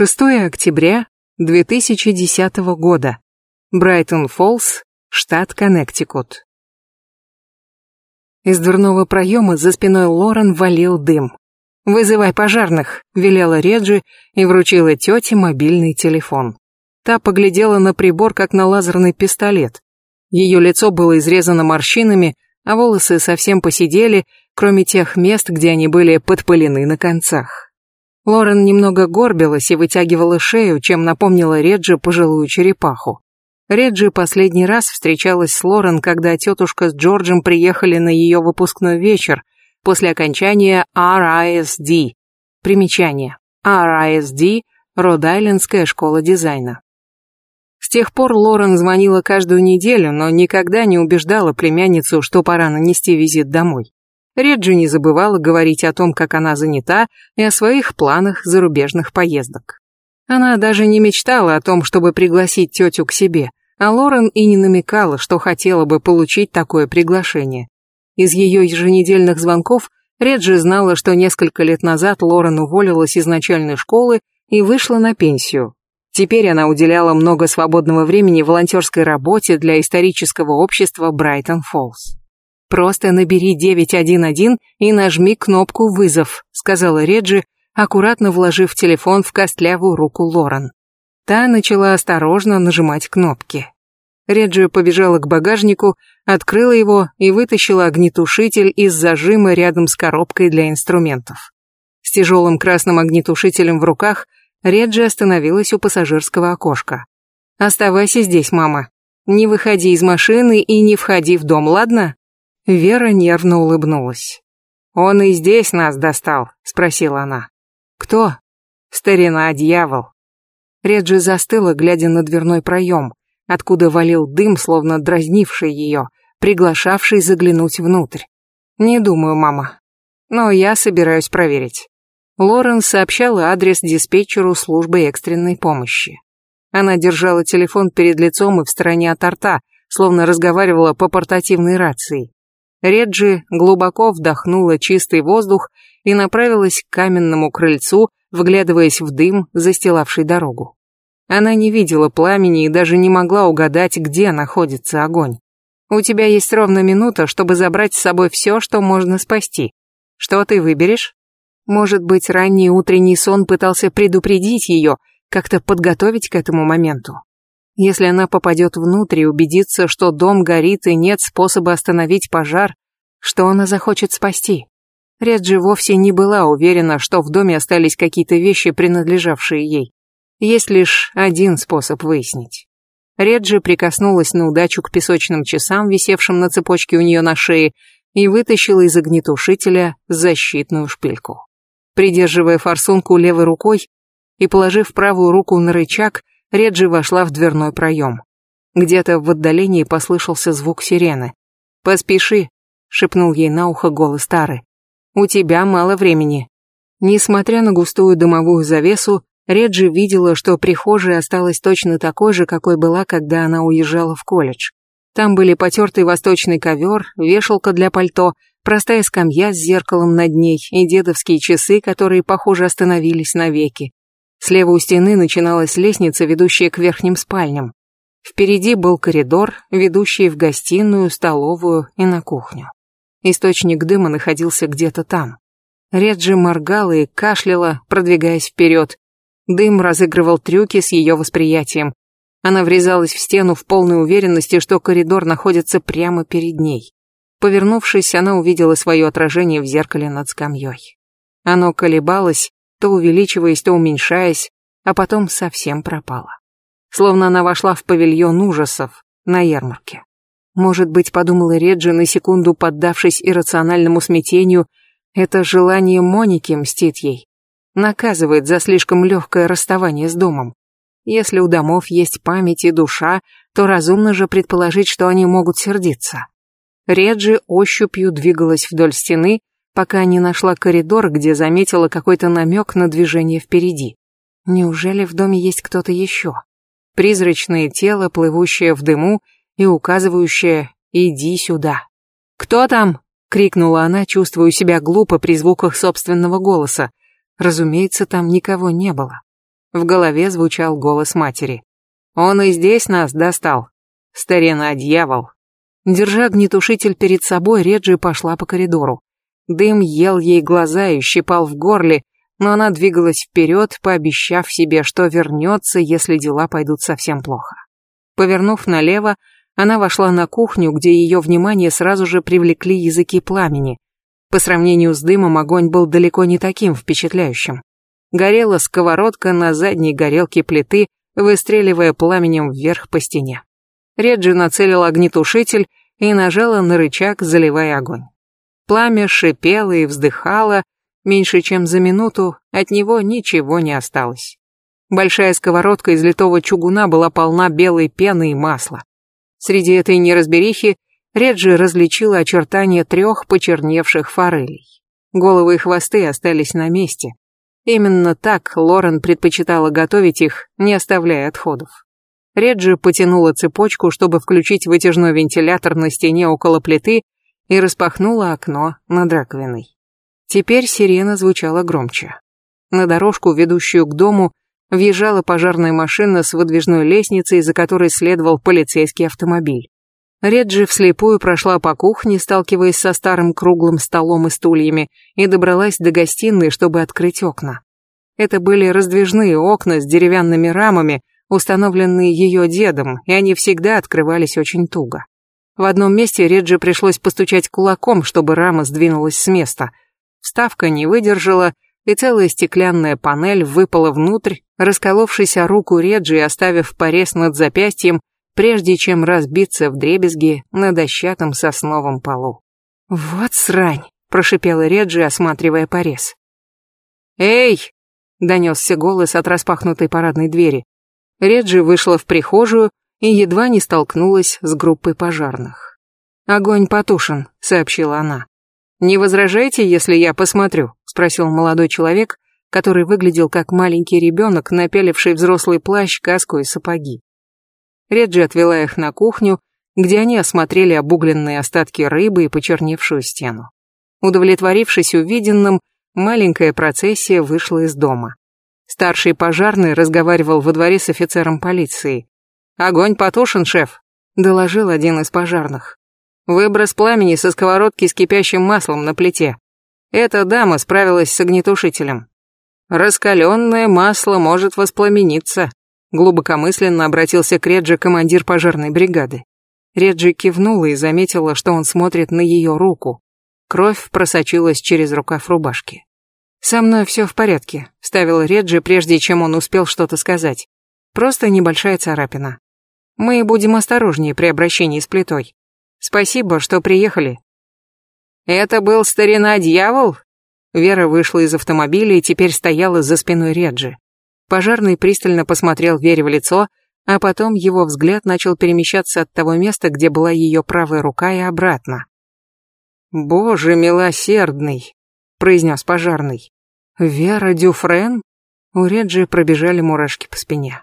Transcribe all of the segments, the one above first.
6 октября 2010 года. Брайтон-Фоллс, штат Коннектикут. Из дверного проема за спиной Лорен валил дым. «Вызывай пожарных», — велела Реджи и вручила тете мобильный телефон. Та поглядела на прибор, как на лазерный пистолет. Ее лицо было изрезано морщинами, а волосы совсем посидели, кроме тех мест, где они были подпылены на концах. Лорен немного горбилась и вытягивала шею, чем напомнила Реджи пожилую черепаху. Реджи последний раз встречалась с Лорен, когда тетушка с Джорджем приехали на ее выпускной вечер после окончания RISD. Примечание. RISD – Род-Айлендская школа дизайна. С тех пор Лорен звонила каждую неделю, но никогда не убеждала племянницу, что пора нанести визит домой. Реджи не забывала говорить о том, как она занята, и о своих планах зарубежных поездок. Она даже не мечтала о том, чтобы пригласить тетю к себе, а Лорен и не намекала, что хотела бы получить такое приглашение. Из ее еженедельных звонков Реджи знала, что несколько лет назад Лорен уволилась из начальной школы и вышла на пенсию. Теперь она уделяла много свободного времени волонтерской работе для исторического общества Брайтон-Фоллс. «Просто набери 911 и нажми кнопку «Вызов», — сказала Реджи, аккуратно вложив телефон в костлявую руку Лорен. Та начала осторожно нажимать кнопки. Реджи побежала к багажнику, открыла его и вытащила огнетушитель из зажима рядом с коробкой для инструментов. С тяжелым красным огнетушителем в руках Реджи остановилась у пассажирского окошка. «Оставайся здесь, мама. Не выходи из машины и не входи в дом, ладно?» Вера нервно улыбнулась. «Он и здесь нас достал?» — спросила она. «Кто?» «Старина-дьявол». Реджи застыла, глядя на дверной проем, откуда валил дым, словно дразнивший ее, приглашавший заглянуть внутрь. «Не думаю, мама. Но я собираюсь проверить». Лорен сообщала адрес диспетчеру службы экстренной помощи. Она держала телефон перед лицом и в стороне от рта, словно разговаривала по портативной рации. Реджи глубоко вдохнула чистый воздух и направилась к каменному крыльцу, вглядываясь в дым, застилавший дорогу. Она не видела пламени и даже не могла угадать, где находится огонь. У тебя есть ровно минута, чтобы забрать с собой все, что можно спасти. Что ты выберешь? Может быть, ранний утренний сон пытался предупредить ее, как-то подготовить к этому моменту. Если она попадет внутрь и убедится, что дом горит и нет способа остановить пожар, что она захочет спасти? Реджи вовсе не была уверена, что в доме остались какие-то вещи, принадлежавшие ей. Есть лишь один способ выяснить. Реджи прикоснулась на удачу к песочным часам, висевшим на цепочке у нее на шее, и вытащила из огнетушителя защитную шпильку. Придерживая форсунку левой рукой и положив правую руку на рычаг, Реджи вошла в дверной проем. Где-то в отдалении послышался звук сирены. «Поспеши», — шепнул ей на ухо голос Тары. «У тебя мало времени». Несмотря на густую дымовую завесу, Реджи видела, что прихожая осталась точно такой же, какой была, когда она уезжала в колледж. Там были потертый восточный ковер, вешалка для пальто, простая скамья с зеркалом над ней и дедовские часы, которые, похоже, остановились навеки. Слева у стены начиналась лестница, ведущая к верхним спальням. Впереди был коридор, ведущий в гостиную, столовую и на кухню. Источник дыма находился где-то там. Реджи моргала и кашляла, продвигаясь вперед. Дым разыгрывал трюки с ее восприятием. Она врезалась в стену в полной уверенности, что коридор находится прямо перед ней. Повернувшись, она увидела свое отражение в зеркале над скамьей. Оно колебалось, то увеличиваясь, то уменьшаясь, а потом совсем пропала. Словно она вошла в павильон ужасов на ярмарке. Может быть, подумала Реджи, на секунду поддавшись иррациональному смятению, это желание Моники мстит ей. Наказывает за слишком легкое расставание с домом. Если у домов есть память и душа, то разумно же предположить, что они могут сердиться. Реджи ощупью двигалась вдоль стены, пока не нашла коридор, где заметила какой-то намек на движение впереди. Неужели в доме есть кто-то еще? Призрачное тело, плывущее в дыму и указывающее «иди сюда». «Кто там?» — крикнула она, чувствуя себя глупо при звуках собственного голоса. Разумеется, там никого не было. В голове звучал голос матери. «Он и здесь нас достал. Старина дьявол». Держа огнетушитель перед собой, Реджи пошла по коридору. Дым ел ей глаза и щипал в горле, но она двигалась вперед, пообещав себе, что вернется, если дела пойдут совсем плохо. Повернув налево, она вошла на кухню, где ее внимание сразу же привлекли языки пламени. По сравнению с дымом огонь был далеко не таким впечатляющим. Горела сковородка на задней горелке плиты, выстреливая пламенем вверх по стене. Реджи нацелила огнетушитель и нажала на рычаг, заливая огонь. Пламя шипело и вздыхало, меньше чем за минуту от него ничего не осталось. Большая сковородка из литого чугуна была полна белой пены и масла. Среди этой неразберихи Реджи различила очертания трех почерневших форелей. Головы и хвосты остались на месте. Именно так Лорен предпочитала готовить их, не оставляя отходов. Реджи потянула цепочку, чтобы включить вытяжной вентилятор на стене около плиты и распахнула окно над раковиной. Теперь сирена звучала громче. На дорожку, ведущую к дому, въезжала пожарная машина с выдвижной лестницей, за которой следовал полицейский автомобиль. Реджи вслепую прошла по кухне, сталкиваясь со старым круглым столом и стульями, и добралась до гостиной, чтобы открыть окна. Это были раздвижные окна с деревянными рамами, установленные ее дедом, и они всегда открывались очень туго. В одном месте Реджи пришлось постучать кулаком, чтобы рама сдвинулась с места. Вставка не выдержала, и целая стеклянная панель выпала внутрь, расколовшись о руку Реджи и оставив порез над запястьем, прежде чем разбиться в дребезги на дощатом сосновом полу. «Вот срань!» – прошипела Реджи, осматривая порез. «Эй!» – донесся голос от распахнутой парадной двери. Реджи вышла в прихожую и едва не столкнулась с группой пожарных. «Огонь потушен», — сообщила она. «Не возражаете, если я посмотрю?» — спросил молодой человек, который выглядел как маленький ребенок, напяливший взрослый плащ, каску и сапоги. Реджи отвела их на кухню, где они осмотрели обугленные остатки рыбы и почерневшую стену. Удовлетворившись увиденным, маленькая процессия вышла из дома. Старший пожарный разговаривал во дворе с офицером полиции. «Огонь потушен, шеф», — доложил один из пожарных. «Выброс пламени со сковородки с кипящим маслом на плите. Эта дама справилась с огнетушителем. Раскаленное масло может воспламениться», — глубокомысленно обратился к Реджи командир пожарной бригады. Реджи кивнула и заметила, что он смотрит на ее руку. Кровь просочилась через рукав рубашки. «Со мной все в порядке», — вставил Реджи, прежде чем он успел что-то сказать. «Просто небольшая царапина. Мы будем осторожнее при обращении с плитой. Спасибо, что приехали». «Это был старина-дьявол?» Вера вышла из автомобиля и теперь стояла за спиной Реджи. Пожарный пристально посмотрел Вере в лицо, а потом его взгляд начал перемещаться от того места, где была ее правая рука, и обратно. «Боже милосердный!» произнес пожарный. «Вера Дюфрен?» У Реджи пробежали мурашки по спине.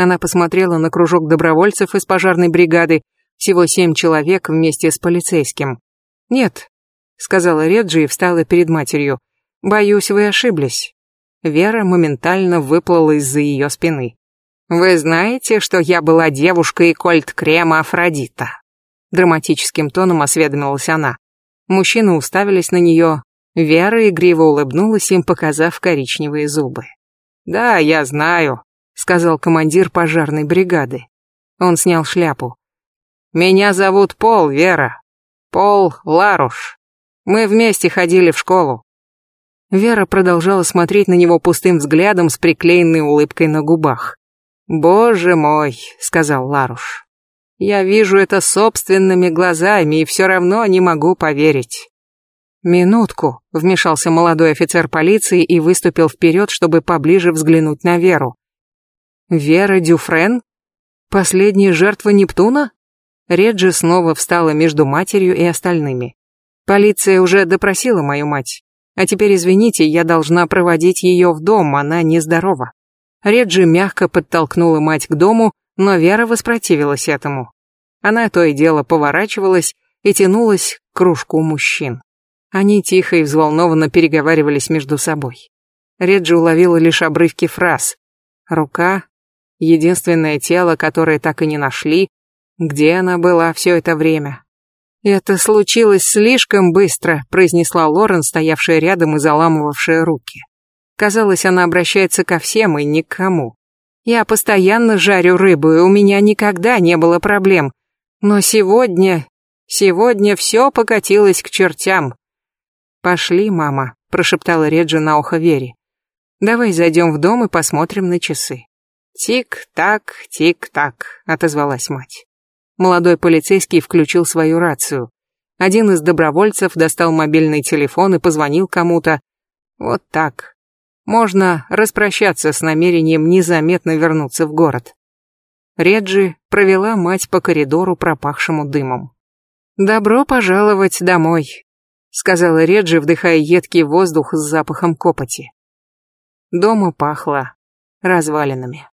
Она посмотрела на кружок добровольцев из пожарной бригады, всего семь человек вместе с полицейским. «Нет», — сказала Реджи и встала перед матерью. «Боюсь, вы ошиблись». Вера моментально выплыла из-за ее спины. «Вы знаете, что я была девушкой кольт-крема Афродита?» Драматическим тоном осведомилась она. Мужчины уставились на нее, Вера игриво улыбнулась им, показав коричневые зубы. «Да, я знаю», — сказал командир пожарной бригады. Он снял шляпу. «Меня зовут Пол, Вера. Пол Ларуш. Мы вместе ходили в школу». Вера продолжала смотреть на него пустым взглядом с приклеенной улыбкой на губах. «Боже мой», — сказал Ларуш. «Я вижу это собственными глазами и все равно не могу поверить. «Минутку», — вмешался молодой офицер полиции и выступил вперед, чтобы поближе взглянуть на Веру. «Вера Дюфрен? Последняя жертва Нептуна?» Реджи снова встала между матерью и остальными. «Полиция уже допросила мою мать. А теперь, извините, я должна проводить ее в дом, она нездорова». Реджи мягко подтолкнула мать к дому, но Вера воспротивилась этому. Она то и дело поворачивалась и тянулась к кружку мужчин. Они тихо и взволнованно переговаривались между собой. Реджи уловила лишь обрывки фраз. Рука, единственное тело, которое так и не нашли, где она была все это время. «Это случилось слишком быстро», — произнесла Лорен, стоявшая рядом и заламывавшая руки. Казалось, она обращается ко всем и ни к кому. «Я постоянно жарю рыбу, и у меня никогда не было проблем. Но сегодня... Сегодня все покатилось к чертям». «Пошли, мама», — прошептала Реджи на ухо Вере. «Давай зайдем в дом и посмотрим на часы». «Тик-так, тик-так», — отозвалась мать. Молодой полицейский включил свою рацию. Один из добровольцев достал мобильный телефон и позвонил кому-то. Вот так. Можно распрощаться с намерением незаметно вернуться в город. Реджи провела мать по коридору, пропахшему дымом. «Добро пожаловать домой», — сказала Реджи, вдыхая едкий воздух с запахом копоти. Дома пахло развалинами.